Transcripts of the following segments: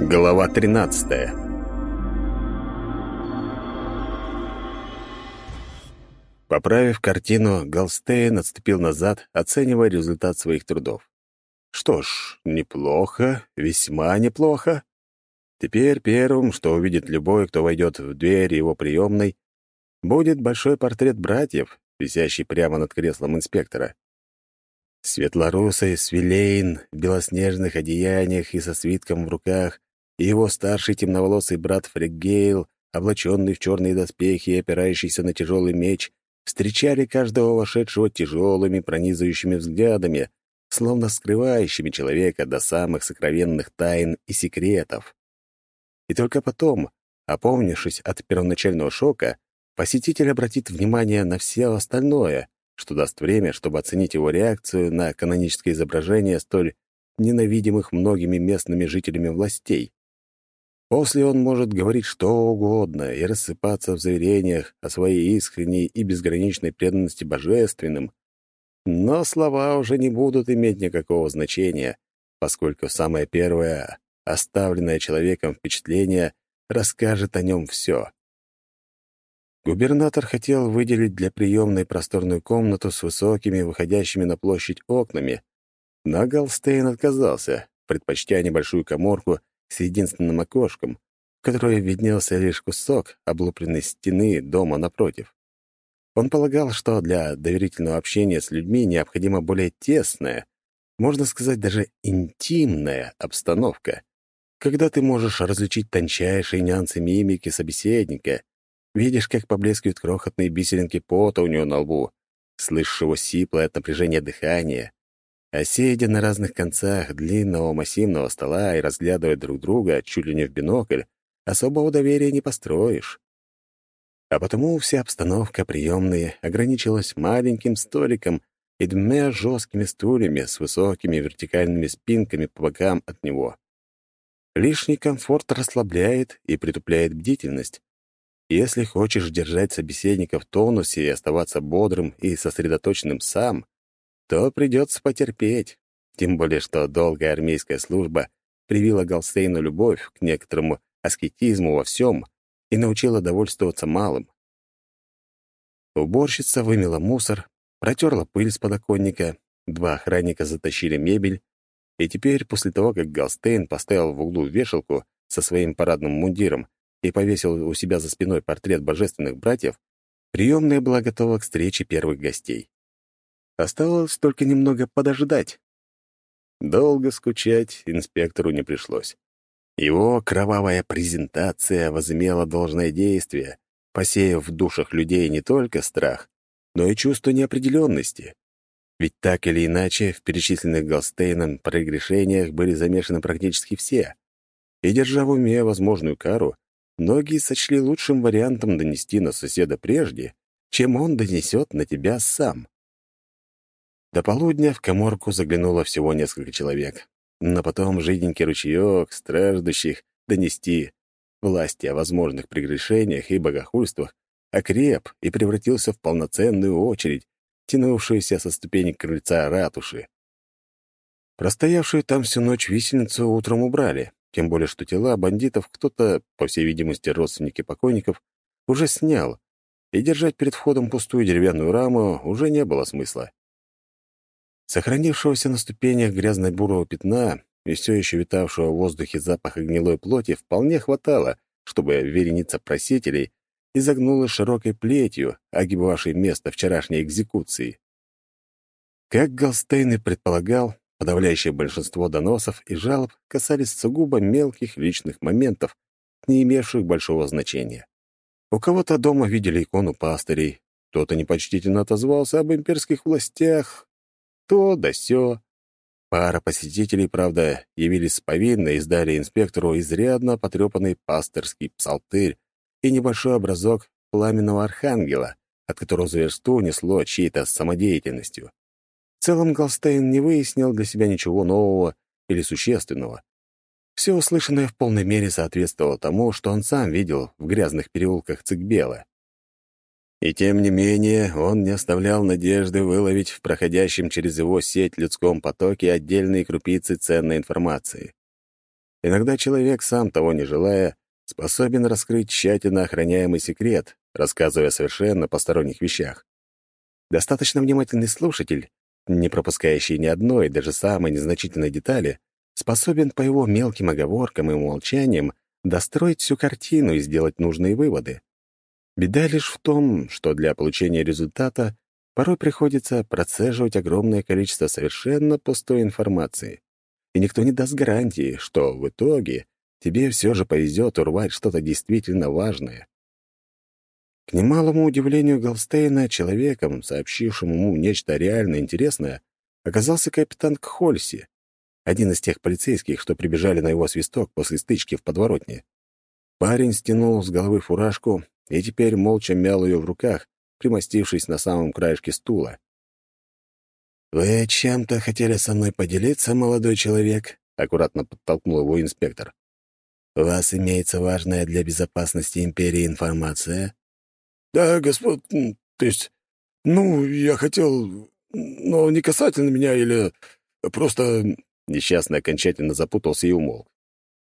Глава 13 Поправив картину, Галстейн отступил назад, оценивая результат своих трудов. Что ж, неплохо, весьма неплохо. Теперь первым, что увидит любой, кто войдет в дверь его приемной, будет большой портрет братьев, висящий прямо над креслом инспектора. Светлорусый Свилейн в белоснежных одеяниях и со свитком в руках, его старший темноволосый брат Фригейл, облаченный в черные доспехи и опирающийся на тяжелый меч, встречали каждого вошедшего тяжелыми пронизывающими взглядами, словно скрывающими человека до самых сокровенных тайн и секретов. И только потом, опомнившись от первоначального шока, посетитель обратит внимание на все остальное, что даст время, чтобы оценить его реакцию на каноническое изображение столь ненавидимых многими местными жителями властей. После он может говорить что угодно и рассыпаться в заверениях о своей искренней и безграничной преданности божественным, но слова уже не будут иметь никакого значения, поскольку самое первое, оставленное человеком впечатление, расскажет о нем все. Губернатор хотел выделить для приемной просторную комнату с высокими, выходящими на площадь окнами, но Галстейн отказался, предпочтя небольшую коморку с единственным окошком, в которое виднелся лишь кусок облупленной стены дома напротив. Он полагал, что для доверительного общения с людьми необходима более тесная, можно сказать, даже интимная обстановка, когда ты можешь различить тончайшие нюансы мимики собеседника, видишь, как поблескивают крохотные бисеринки пота у него на лбу, слышишь его сиплое от напряжения дыхания, а сидя на разных концах длинного массивного стола и разглядывая друг друга чуть ли не в бинокль, особого доверия не построишь. А потому вся обстановка приемной ограничилась маленьким столиком и двумя жесткими стульями с высокими вертикальными спинками по бокам от него. Лишний комфорт расслабляет и притупляет бдительность. Если хочешь держать собеседника в тонусе и оставаться бодрым и сосредоточенным сам — то придется потерпеть. Тем более, что долгая армейская служба привила Галстейну любовь к некоторому аскетизму во всем и научила довольствоваться малым. Уборщица вымела мусор, протерла пыль с подоконника, два охранника затащили мебель, и теперь, после того, как Галстейн поставил в углу вешалку со своим парадным мундиром и повесил у себя за спиной портрет божественных братьев, приемная была готова к встрече первых гостей. Осталось только немного подождать. Долго скучать инспектору не пришлось. Его кровавая презентация возымела должное действие, посеяв в душах людей не только страх, но и чувство неопределенности. Ведь так или иначе в перечисленных Голстейном прегрешениях были замешаны практически все. И, держа в уме возможную кару, многие сочли лучшим вариантом донести на соседа прежде, чем он донесет на тебя сам. До полудня в коморку заглянуло всего несколько человек. Но потом жиденький ручеек страждущих донести власти о возможных прегрешениях и богохульствах окреп и превратился в полноценную очередь, тянувшуюся со ступенек крыльца ратуши. Простоявшую там всю ночь висельницу утром убрали, тем более что тела бандитов кто-то, по всей видимости, родственники покойников, уже снял, и держать перед входом пустую деревянную раму уже не было смысла. Сохранившегося на ступенях грязно-бурого пятна и все еще витавшего в воздухе запаха гнилой плоти вполне хватало, чтобы вереница просителей изогнула широкой плетью, огибавшей место вчерашней экзекуции. Как Галстейн и предполагал, подавляющее большинство доносов и жалоб касались сугубо мелких личных моментов, не имевших большого значения. У кого-то дома видели икону пастырей, кто-то непочтительно отозвался об имперских властях, то да сё. Пара посетителей, правда, явились с повинной и сдали инспектору изрядно потрепанный пасторский псалтырь и небольшой образок пламенного архангела, от которого за версту несло чьей-то самодеятельностью. В целом Голстейн не выяснил для себя ничего нового или существенного. Все услышанное в полной мере соответствовало тому, что он сам видел в грязных переулках Цикбела. И тем не менее он не оставлял надежды выловить в проходящем через его сеть людском потоке отдельные крупицы ценной информации. Иногда человек, сам того не желая, способен раскрыть тщательно охраняемый секрет, рассказывая совершенно посторонних вещах. Достаточно внимательный слушатель, не пропускающий ни одной, даже самой незначительной детали, способен по его мелким оговоркам и умолчаниям достроить всю картину и сделать нужные выводы. Беда лишь в том, что для получения результата порой приходится процеживать огромное количество совершенно пустой информации. И никто не даст гарантии, что в итоге тебе все же повезет урвать что-то действительно важное. К немалому удивлению Голстейна, человеком, сообщившим ему нечто реально интересное, оказался капитан Кхольси, один из тех полицейских, что прибежали на его свисток после стычки в подворотне. Парень стянул с головы фуражку и теперь молча мял ее в руках, примостившись на самом краешке стула. «Вы чем-то хотели со мной поделиться, молодой человек?» — аккуратно подтолкнул его инспектор. «У вас имеется важная для безопасности империи информация?» «Да, господ... То есть... Ну, я хотел... Но не касательно меня или... Просто...» Несчастный окончательно запутался и умолк.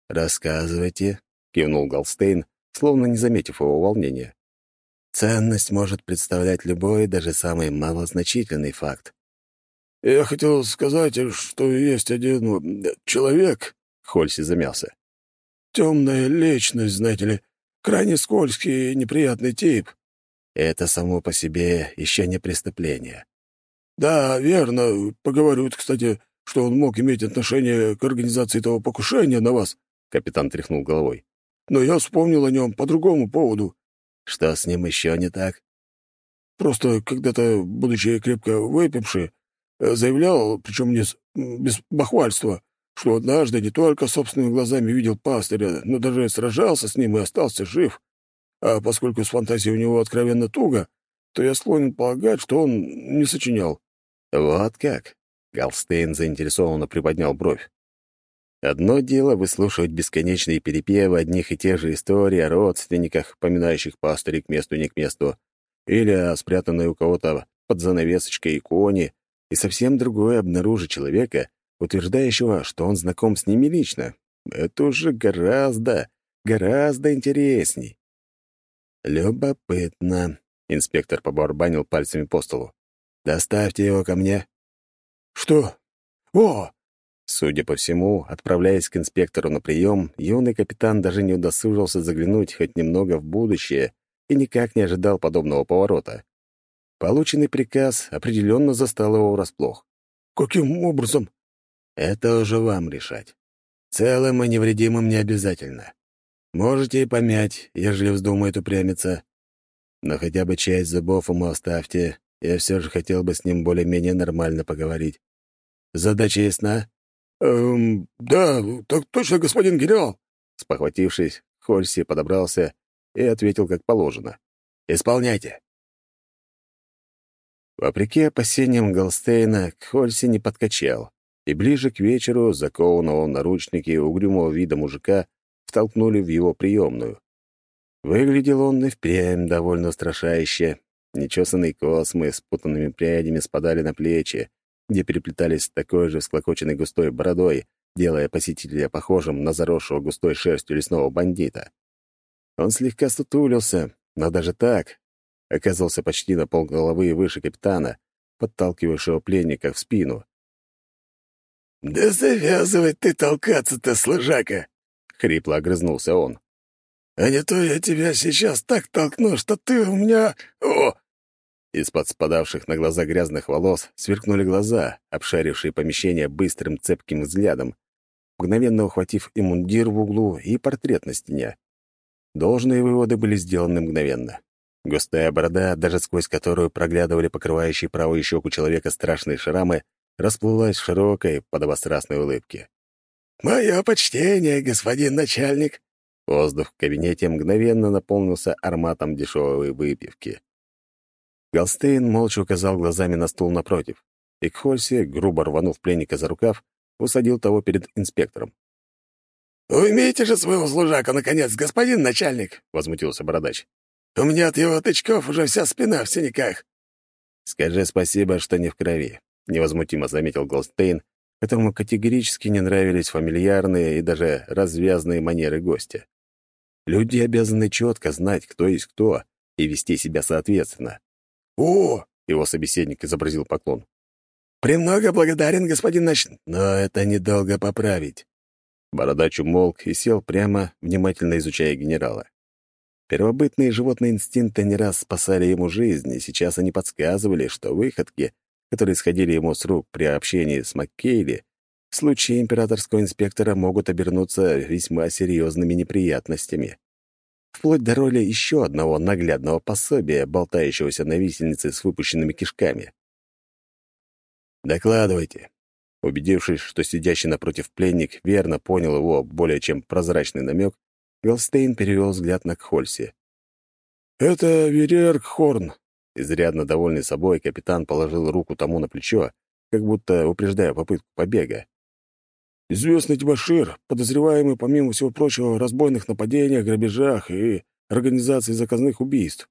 «Рассказывайте», — кивнул Галстейн, словно не заметив его волнения. Ценность может представлять любой, даже самый малозначительный факт. «Я хотел сказать, что есть один человек...» — Хольси замялся. «Темная личность, знаете ли, крайне скользкий и неприятный тип». Это само по себе еще не преступление. «Да, верно. Поговорят, кстати, что он мог иметь отношение к организации того покушения на вас», — капитан тряхнул головой. «Но я вспомнил о нем по другому поводу. Что с ним еще не так? Просто когда-то, будучи крепко выпивший, э, заявлял, причем не без бахвальства, что однажды не только собственными глазами видел пастыря, но даже сражался с ним и остался жив. А поскольку с фантазией у него откровенно туго, то я склонен полагать, что он не сочинял. «Вот как?» — Галстейн заинтересованно приподнял бровь. Одно дело выслушивать бесконечные перепевы одних и тех же историй о родственниках, поминающих пастырей к месту не к месту, или о спрятанной у кого-то под занавесочкой иконе, и совсем другое обнаружить человека, утверждающего, что он знаком с ними лично. Это уже гораздо, гораздо интересней. «Любопытно», — инспектор побарбанил пальцами по столу. «Доставьте его ко мне». «Что? О, Судя по всему, отправляясь к инспектору на прием, юный капитан даже не удосужился заглянуть хоть немного в будущее и никак не ожидал подобного поворота. Полученный приказ определенно застал его врасплох. «Каким образом?» «Это уже вам решать. Целым и невредимым не обязательно. Можете и помять, ежели вздумает упрямиться. Но хотя бы часть зубов ему оставьте, я все же хотел бы с ним более-менее нормально поговорить. Задача ясна?» «Эм, да, так точно, господин генерал!» Спохватившись, Хольси подобрался и ответил как положено. «Исполняйте!» Вопреки опасениям Голстейна, Хольси не подкачал, и ближе к вечеру закованного в наручники угрюмого вида мужика втолкнули в его приемную. Выглядел он и впрямь довольно устрашающе. Нечесанные космы с путанными прядями спадали на плечи, где переплетались такой же склокоченной густой бородой, делая посетителя похожим на заросшего густой шерстью лесного бандита. Он слегка сутулился, но даже так оказался почти на полголовы выше капитана, подталкивавшего пленника в спину. «Да завязывай ты толкаться-то, служака!» — хрипло огрызнулся он. «А не то я тебя сейчас так толкну, что ты у меня... О, из-под спадавших на глаза грязных волос сверкнули глаза, обшарившие помещение быстрым цепким взглядом, мгновенно ухватив и мундир в углу, и портрет на стене. Должные выводы были сделаны мгновенно. Густая борода, даже сквозь которую проглядывали покрывающие правую щеку человека страшные шрамы, расплылась в широкой, подобострастной улыбке. «Мое почтение, господин начальник!» Воздух в кабинете мгновенно наполнился ароматом дешевой выпивки. Галстейн молча указал глазами на стул напротив, и Кхольси, грубо рванув пленника за рукав, усадил того перед инспектором. «Уймите же своего служака, наконец, господин начальник!» — возмутился бородач. «У меня от его тычков уже вся спина в синяках». «Скажи спасибо, что не в крови», — невозмутимо заметил Голстейн, которому категорически не нравились фамильярные и даже развязные манеры гостя. Люди обязаны четко знать, кто есть кто, и вести себя соответственно. «О!» — его собеседник изобразил поклон. «Премного благодарен, господин Нач...» «Но это недолго поправить». Бородач умолк и сел прямо, внимательно изучая генерала. Первобытные животные инстинкты не раз спасали ему жизнь, и сейчас они подсказывали, что выходки, которые сходили ему с рук при общении с Маккейли, в случае императорского инспектора могут обернуться весьма серьезными неприятностями. Вплоть до роли еще одного наглядного пособия, болтающегося на висельнице с выпущенными кишками. «Докладывайте». Убедившись, что сидящий напротив пленник верно понял его более чем прозрачный намек, Голстейн перевел взгляд на Кхольси. «Это Верерк Хорн». Изрядно довольный собой, капитан положил руку тому на плечо, как будто упреждая попытку побега. «Известный дебошир, подозреваемый, помимо всего прочего, в разбойных нападениях, грабежах и организации заказных убийств».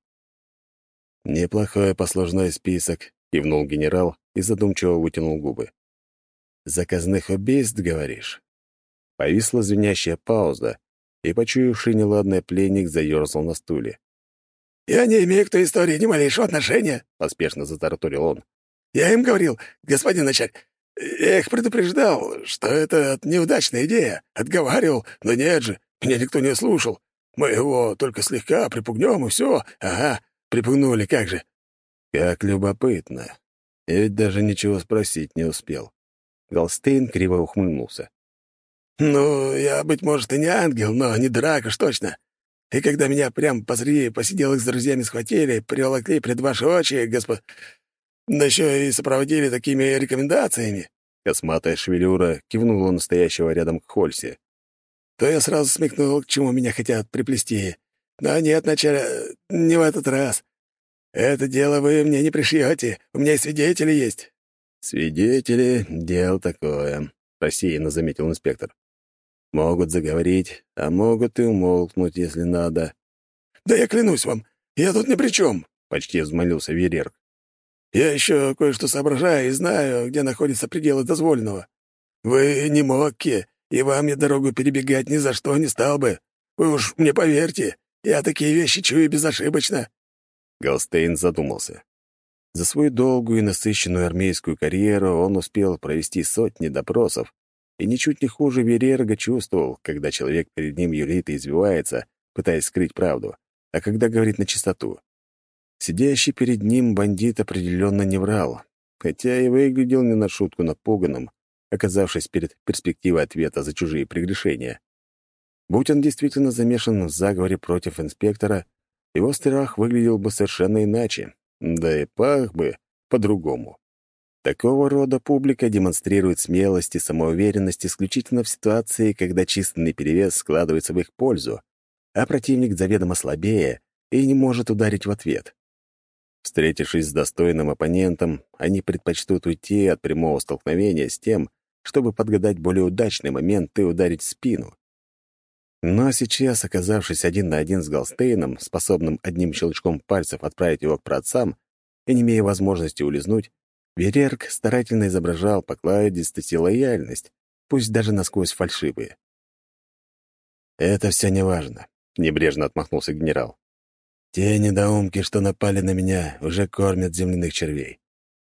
«Неплохой послужной список», — кивнул генерал и задумчиво вытянул губы. «Заказных убийств, говоришь?» Повисла звенящая пауза, и, почуявший неладное, пленник заерзал на стуле. «Я не имею к той истории ни малейшего отношения», — поспешно затараторил он. «Я им говорил, господин начальник, я их предупреждал, что это неудачная идея, отговаривал, но нет же, меня никто не слушал. Мы его только слегка припугнем, и все. Ага, припугнули, как же». «Как любопытно. Я ведь даже ничего спросить не успел». Голстейн криво ухмыльнулся. «Ну, я, быть может, и не ангел, но не дурак уж точно. И когда меня прям позри посиделых с друзьями схватили, приволокли пред ваши очи, господ... Да еще и сопроводили такими рекомендациями». Косматая шевелюра кивнула настоящего рядом к Хольсе. То я сразу смекнул, к чему меня хотят приплести. Но нет, вначале не в этот раз. Это дело вы мне не пришьете, у меня и свидетели есть». «Свидетели — дело такое», — рассеянно заметил инспектор. Могут заговорить, а могут и умолкнуть, если надо. «Да я клянусь вам, я тут ни при чем», — почти взмолился Верерк. «Я еще кое-что соображаю и знаю, где находятся пределы дозволенного. Вы не Мокки, и вам я дорогу перебегать ни за что не стал бы. Вы уж мне поверьте, я такие вещи чую безошибочно». Голстейн задумался. За свою долгую и насыщенную армейскую карьеру он успел провести сотни допросов, и ничуть не хуже Верерга чувствовал, когда человек перед ним юлит и извивается, пытаясь скрыть правду, а когда говорит на чистоту. Сидящий перед ним бандит определенно не врал, хотя и выглядел не на шутку напуганным, оказавшись перед перспективой ответа за чужие прегрешения. Будь он действительно замешан в заговоре против инспектора, его страх выглядел бы совершенно иначе, да и пах бы по-другому. Такого рода публика демонстрирует смелость и самоуверенность исключительно в ситуации, когда численный перевес складывается в их пользу, а противник заведомо слабее и не может ударить в ответ. Встретившись с достойным оппонентом, они предпочтут уйти от прямого столкновения с тем, чтобы подгадать более удачный момент и ударить в спину. Но сейчас, оказавшись один на один с Галстейном, способным одним щелчком пальцев отправить его к праотцам и не имея возможности улизнуть, Верерк старательно изображал покладистость и лояльность, пусть даже насквозь фальшивые. «Это все неважно», — небрежно отмахнулся генерал. «Те недоумки, что напали на меня, уже кормят земляных червей.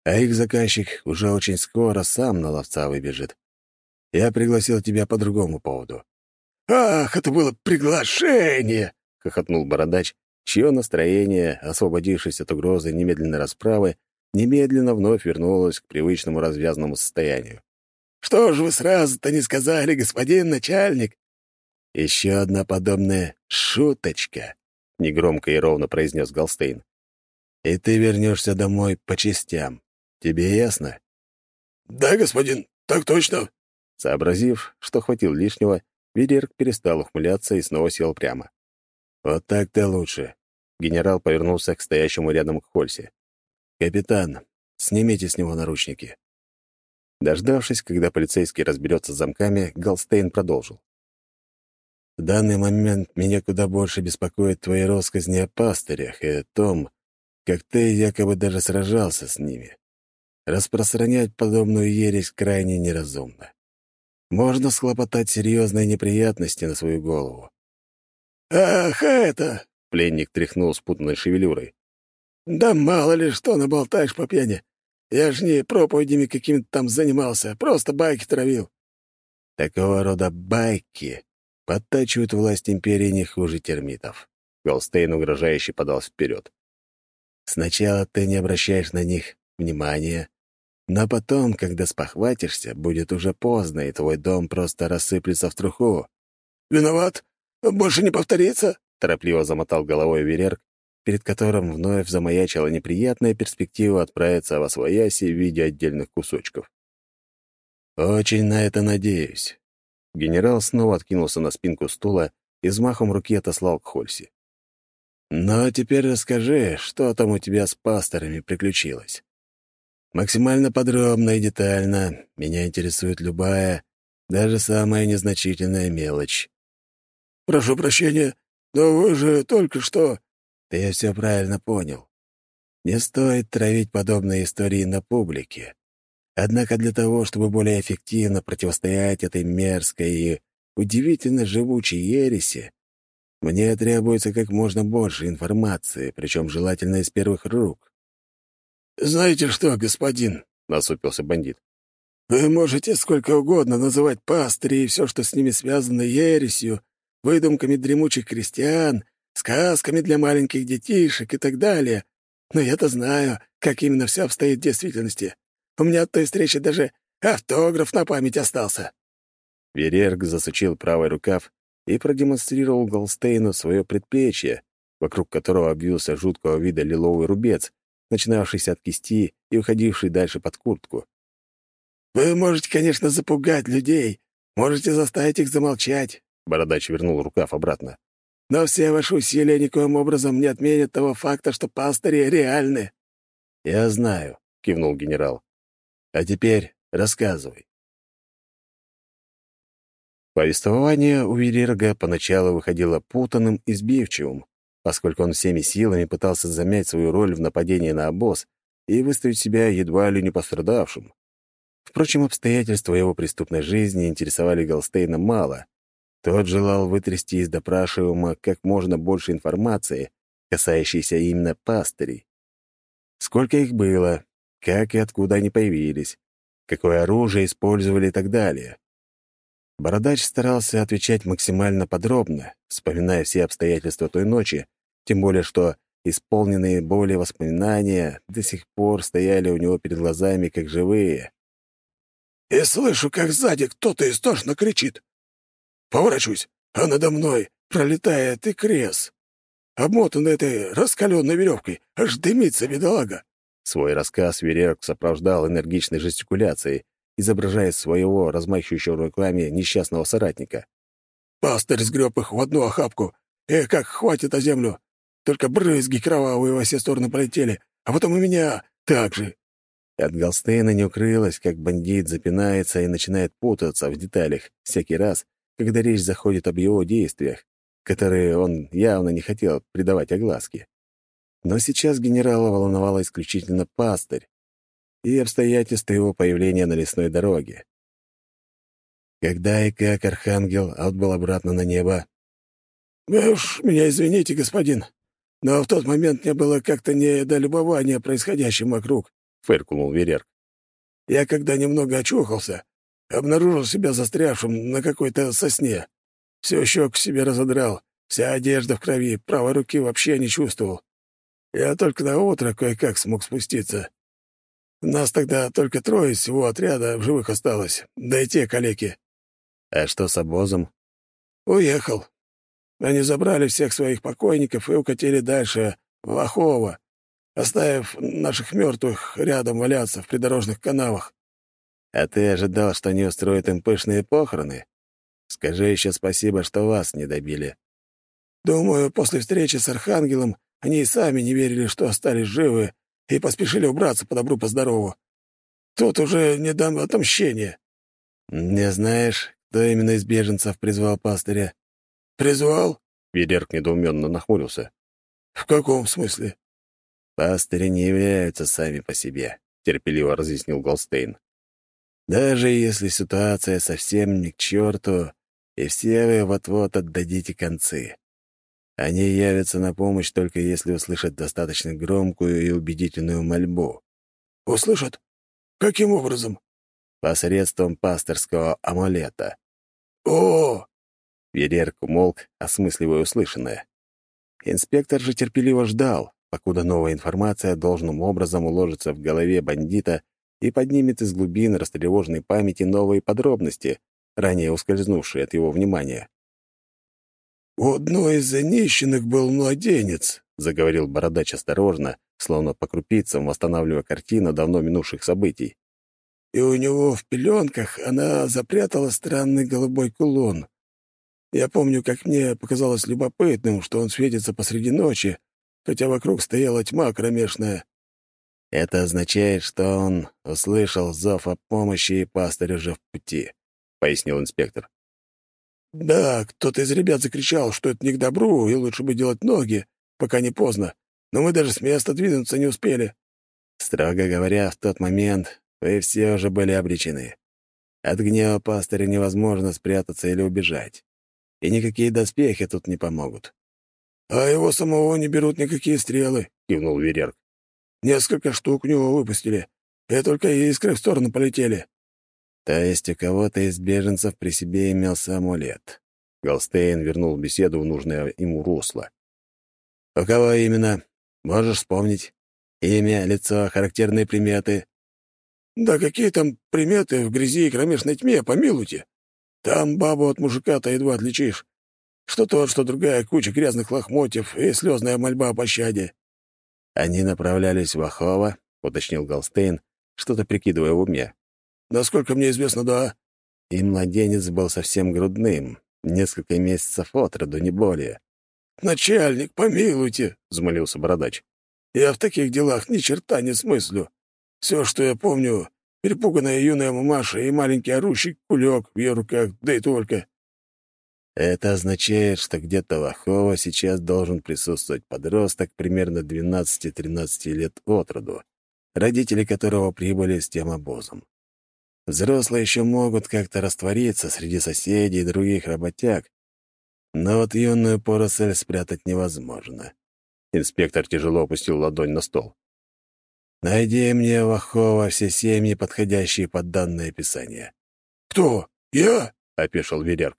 А их заказчик уже очень скоро сам на ловца выбежит. Я пригласил тебя по другому поводу». «Ах, это было приглашение!» — хохотнул бородач, чье настроение, освободившись от угрозы немедленной расправы, немедленно вновь вернулась к привычному развязному состоянию. «Что ж вы сразу-то не сказали, господин начальник?» «Еще одна подобная шуточка», — негромко и ровно произнес Голстейн. «И ты вернешься домой по частям. Тебе ясно?» «Да, господин, так точно». Сообразив, что хватил лишнего, Ведерк перестал ухмыляться и снова сел прямо. «Вот так-то лучше». Генерал повернулся к стоящему рядом к Хольсе. «Капитан, снимите с него наручники». Дождавшись, когда полицейский разберется с замками, Галстейн продолжил. «В данный момент меня куда больше беспокоит твои россказни о пастырях и о том, как ты якобы даже сражался с ними. Распространять подобную ересь крайне неразумно. Можно схлопотать серьезные неприятности на свою голову. «Ах, это!» — пленник тряхнул спутанной шевелюрой. «Да мало ли что наболтаешь по пьяни. Я ж не проповедями какими-то там занимался, просто байки травил». Такого рода байки подтачивают власть империи не хуже термитов. Голстейн угрожающе подался вперед. Сначала ты не обращаешь на них внимания, но потом, когда спохватишься, будет уже поздно, и твой дом просто рассыплется в труху. «Виноват. Больше не повторится?» — торопливо замотал головой Верерк, перед которым вновь замаячила неприятная перспектива отправиться во свояси в виде отдельных кусочков. «Очень на это надеюсь». Генерал снова откинулся на спинку стула и взмахом руки отослал к Хольси. «Но теперь расскажи, что там у тебя с пасторами приключилось?» Максимально подробно и детально. Меня интересует любая, даже самая незначительная мелочь. «Прошу прощения, но вы же только что...» «Ты все правильно понял. Не стоит травить подобные истории на публике. Однако для того, чтобы более эффективно противостоять этой мерзкой и удивительно живучей ереси, мне требуется как можно больше информации, причем желательно из первых рук. «Знаете что, господин?» — насупился бандит. «Вы можете сколько угодно называть пастырей и все, что с ними связано, ересью, выдумками дремучих крестьян, сказками для маленьких детишек и так далее. Но я-то знаю, как именно все обстоит в действительности. У меня от той встречи даже автограф на память остался». Верерг засучил правый рукав и продемонстрировал Голстейну свое предплечье, вокруг которого обвился жуткого вида лиловый рубец, начинавшийся от кисти и уходивший дальше под куртку. «Вы можете, конечно, запугать людей, можете заставить их замолчать», — Бородач вернул рукав обратно. «Но все ваши усилия никоим образом не отменят того факта, что пастыри реальны». «Я знаю», — кивнул генерал. «А теперь рассказывай». Повествование у Верерга поначалу выходило путанным и сбивчивым, поскольку он всеми силами пытался замять свою роль в нападении на обоз и выставить себя едва ли не пострадавшим. Впрочем, обстоятельства его преступной жизни интересовали Голстейна мало. Тот желал вытрясти из допрашиваемого как можно больше информации, касающейся именно пастырей. Сколько их было, как и откуда они появились, какое оружие использовали и так далее. Бородач старался отвечать максимально подробно, вспоминая все обстоятельства той ночи, тем более, что исполненные боли воспоминания до сих пор стояли у него перед глазами, как живые. «И слышу, как сзади кто-то истошно кричит. Поворачиваюсь, а надо мной пролетает и крес. Обмотанный этой раскаленной веревкой, аж дымится бедолага». Свой рассказ Верерк сопровождал энергичной жестикуляцией, изображая своего размахивающего руками несчастного соратника. «Пастырь сгреб их в одну охапку, и как хватит о землю, только брызги кровавые во все стороны полетели, а потом у меня так же». От Галстейна не укрылось, как бандит запинается и начинает путаться в деталях всякий раз, когда речь заходит об его действиях, которые он явно не хотел придавать огласке. Но сейчас генерала волновало исключительно пастырь и обстоятельства его появления на лесной дороге. Когда и как Архангел отбыл обратно на небо? «Вы уж меня извините, господин, но в тот момент мне было как-то не до любования происходящим вокруг», — фыркнул Верерк. «Я, когда немного очухался, обнаружил себя застрявшим на какой-то сосне. Все щек себе разодрал, вся одежда в крови, правой руки вообще не чувствовал. Я только на утро кое-как смог спуститься. Нас тогда только трое из всего отряда в живых осталось, да и те калеки». «А что с обозом?» «Уехал. Они забрали всех своих покойников и укатили дальше, в Ахово, оставив наших мертвых рядом валяться в придорожных канавах. А ты ожидал, что они устроят им пышные похороны? Скажи еще спасибо, что вас не добили. Думаю, после встречи с Архангелом они и сами не верили, что остались живы, и поспешили убраться по добру, по здорову. Тут уже не дам отомщения. Не знаешь, кто именно из беженцев призвал пастыря? «Призвал?» — Ведерк недоуменно нахмурился. «В каком смысле?» «Пастыри не являются сами по себе. — терпеливо разъяснил Голстейн. «Даже если ситуация совсем не к черту, и все вы вот-вот отдадите концы. Они явятся на помощь только если услышат достаточно громкую и убедительную мольбу. «Услышат? Каким образом?» «Посредством пасторского амулета». «О!» Верерк умолк, осмысливая услышанное. Инспектор же терпеливо ждал, покуда новая информация должным образом уложится в голове бандита и поднимет из глубин растревоженной памяти новые подробности, ранее ускользнувшие от его внимания. «У одной из нищенок был младенец», — заговорил бородач осторожно, словно по крупицам восстанавливая картину давно минувших событий. «И у него в пеленках она запрятала странный голубой кулон. Я помню, как мне показалось любопытным, что он светится посреди ночи, хотя вокруг стояла тьма кромешная. Это означает, что он услышал зов о помощи, и пастырь уже в пути», — пояснил инспектор. Да, кто-то из ребят закричал, что это не к добру, и лучше бы делать ноги, пока не поздно. Но мы даже с места двинуться не успели. Строго говоря, в тот момент вы все уже были обречены. От гнева пастыря невозможно спрятаться или убежать. И никакие доспехи тут не помогут. «А его самого не берут никакие стрелы», — кивнул Верерк. «Несколько штук у него выпустили, и только искры в сторону полетели. То есть у кого-то из беженцев при себе имелся амулет. Голстейн вернул беседу в нужное ему русло. «У кого именно? Можешь вспомнить? Имя, лицо, характерные приметы?» «Да какие там приметы в грязи и кромешной тьме, помилуйте! Там бабу от мужика-то едва отличишь. Что тот, что другая куча грязных лохмотьев и слезная мольба о пощаде». «Они направлялись в Ахова», — уточнил Голстейн, что-то прикидывая в уме. Насколько мне известно, да. И младенец был совсем грудным, несколько месяцев от роду, не более. «Начальник, помилуйте!» — взмолился бородач. «Я в таких делах ни черта не смыслю. Все, что я помню, перепуганная юная мамаша и маленький орущий кулек в ее руках, да и только». Это означает, что где-то в Ахово сейчас должен присутствовать подросток примерно 12-13 лет от роду, родители которого прибыли с тем обозом. Взрослые еще могут как-то раствориться среди соседей и других работяг, но вот юную поросль спрятать невозможно. Инспектор тяжело опустил ладонь на стол. «Найди мне в Ахово все семьи, подходящие под данное описание». «Кто? Я?» — опешил Верерк.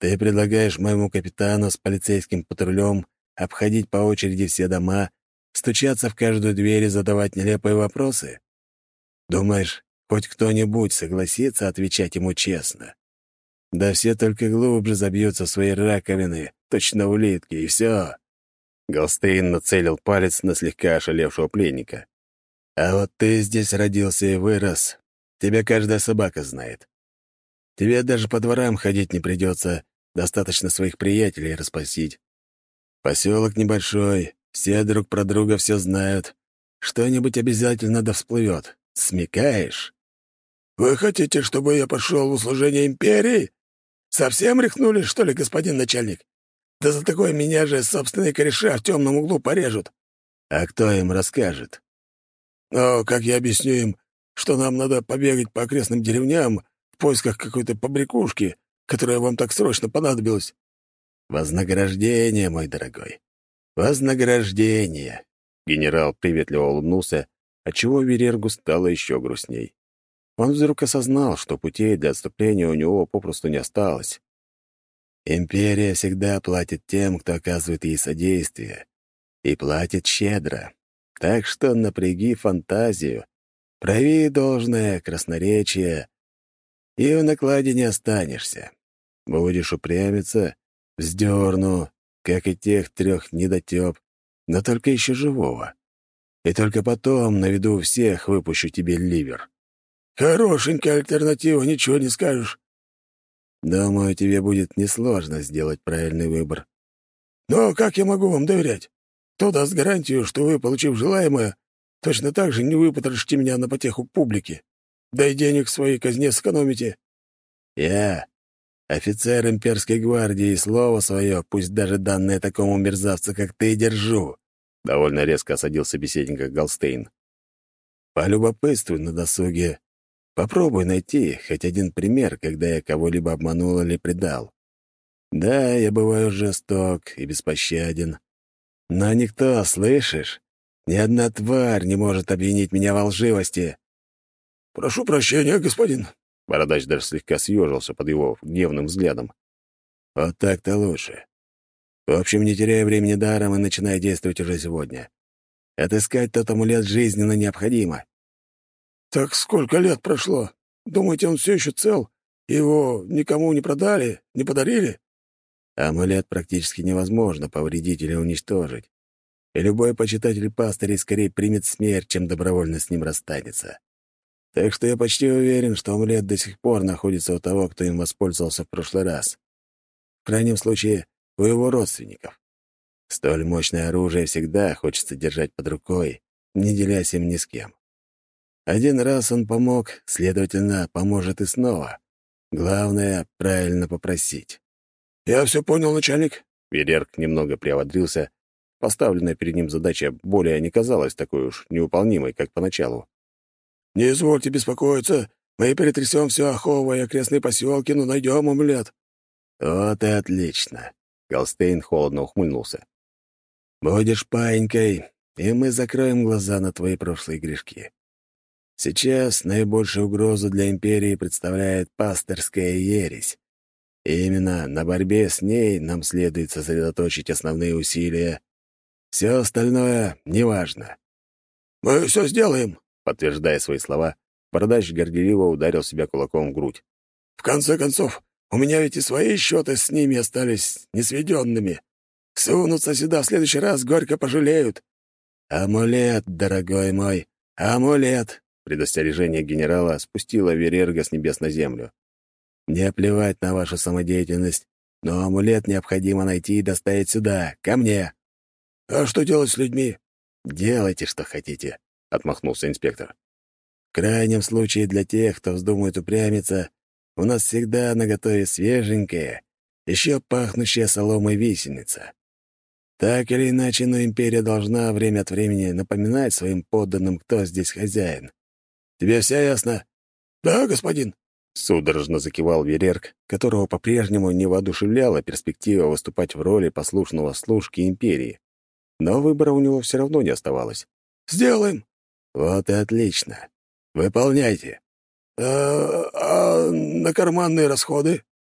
«Ты предлагаешь моему капитану с полицейским патрулем обходить по очереди все дома, стучаться в каждую дверь и задавать нелепые вопросы? Думаешь, Хоть кто-нибудь согласится отвечать ему честно. Да все только глубже забьются в свои раковины, точно улитки, и все. Голстейн нацелил палец на слегка ошалевшего пленника. «А вот ты здесь родился и вырос. Тебя каждая собака знает. Тебе даже по дворам ходить не придется, достаточно своих приятелей распасить. Поселок небольшой, все друг про друга все знают. Что-нибудь обязательно да всплывет. Смекаешь?» «Вы хотите, чтобы я пошел в услужение империи? Совсем рехнулись, что ли, господин начальник? Да за такое меня же собственные кореша в темном углу порежут». «А кто им расскажет?» «Но как я объясню им, что нам надо побегать по окрестным деревням в поисках какой-то побрякушки, которая вам так срочно понадобилась?» «Вознаграждение, мой дорогой. Вознаграждение!» Генерал приветливо улыбнулся, отчего Верергу стало еще грустней. Он вдруг осознал, что путей для отступления у него попросту не осталось. Империя всегда платит тем, кто оказывает ей содействие. И платит щедро. Так что напряги фантазию, прояви должное красноречие, и в накладе не останешься. Будешь упрямиться, вздерну, как и тех трех недотеп, но только еще живого. И только потом на виду всех выпущу тебе ливер. Хорошенькая альтернатива, ничего не скажешь. Думаю, тебе будет несложно сделать правильный выбор. Но как я могу вам доверять? Кто даст гарантию, что вы, получив желаемое, точно так же не выпотрошите меня на потеху публики? Да и денег в своей казне сэкономите. Я, офицер имперской гвардии, слово свое, пусть даже данное такому мерзавцу, как ты, держу. Довольно резко осадил собеседника Голстейн. Полюбопытствуй на досуге. Попробуй найти хоть один пример, когда я кого-либо обманул или предал. Да, я бываю жесток и беспощаден. Но никто, слышишь? Ни одна тварь не может обвинить меня во лживости. «Прошу прощения, господин». Бородач даже слегка съежился под его гневным взглядом. «Вот так-то лучше. В общем, не теряя времени даром и начиная действовать уже сегодня. Отыскать тот амулет жизненно необходимо». «Так сколько лет прошло? Думаете, он все еще цел? Его никому не продали, не подарили?» Амулет практически невозможно повредить или уничтожить. И любой почитатель пастырей скорее примет смерть, чем добровольно с ним расстанется. Так что я почти уверен, что амулет до сих пор находится у того, кто им воспользовался в прошлый раз. В крайнем случае, у его родственников. Столь мощное оружие всегда хочется держать под рукой, не делясь им ни с кем. Один раз он помог, следовательно, поможет и снова. Главное — правильно попросить. «Я все понял, начальник». Верерк немного приободрился. Поставленная перед ним задача более не казалась такой уж неуполнимой, как поначалу. «Не извольте беспокоиться. Мы перетрясем все Ахово и окрестные поселки, но найдем амулет». «Вот и отлично», — Голстейн холодно ухмыльнулся. «Будешь паинькой, и мы закроем глаза на твои прошлые грешки. Сейчас наибольшую угрозу для Империи представляет пасторская ересь. И именно на борьбе с ней нам следует сосредоточить основные усилия. Все остальное неважно. «Мы все сделаем», — подтверждая свои слова, Бородач горделиво ударил себя кулаком в грудь. «В конце концов, у меня ведь и свои счеты с ними остались несведенными. Сунутся сюда в следующий раз, горько пожалеют». «Амулет, дорогой мой, амулет!» Предостережение генерала спустило Верерга с небес на землю. Мне плевать на вашу самодеятельность, но амулет необходимо найти и доставить сюда, ко мне». «А что делать с людьми?» «Делайте, что хотите», — отмахнулся инспектор. «В крайнем случае для тех, кто вздумает упрямиться, у нас всегда наготове свеженькая, еще пахнущая соломой висельница. Так или иначе, но империя должна время от времени напоминать своим подданным, кто здесь хозяин. Тебе все ясно?» «Да, господин», Судорожно закивал Верерк, которого по-прежнему не воодушевляла перспектива выступать в роли послушного служки империи. Но выбора у него все равно не оставалось. «Сделаем!» «Вот и отлично. Выполняйте!» «А, а на карманные расходы?»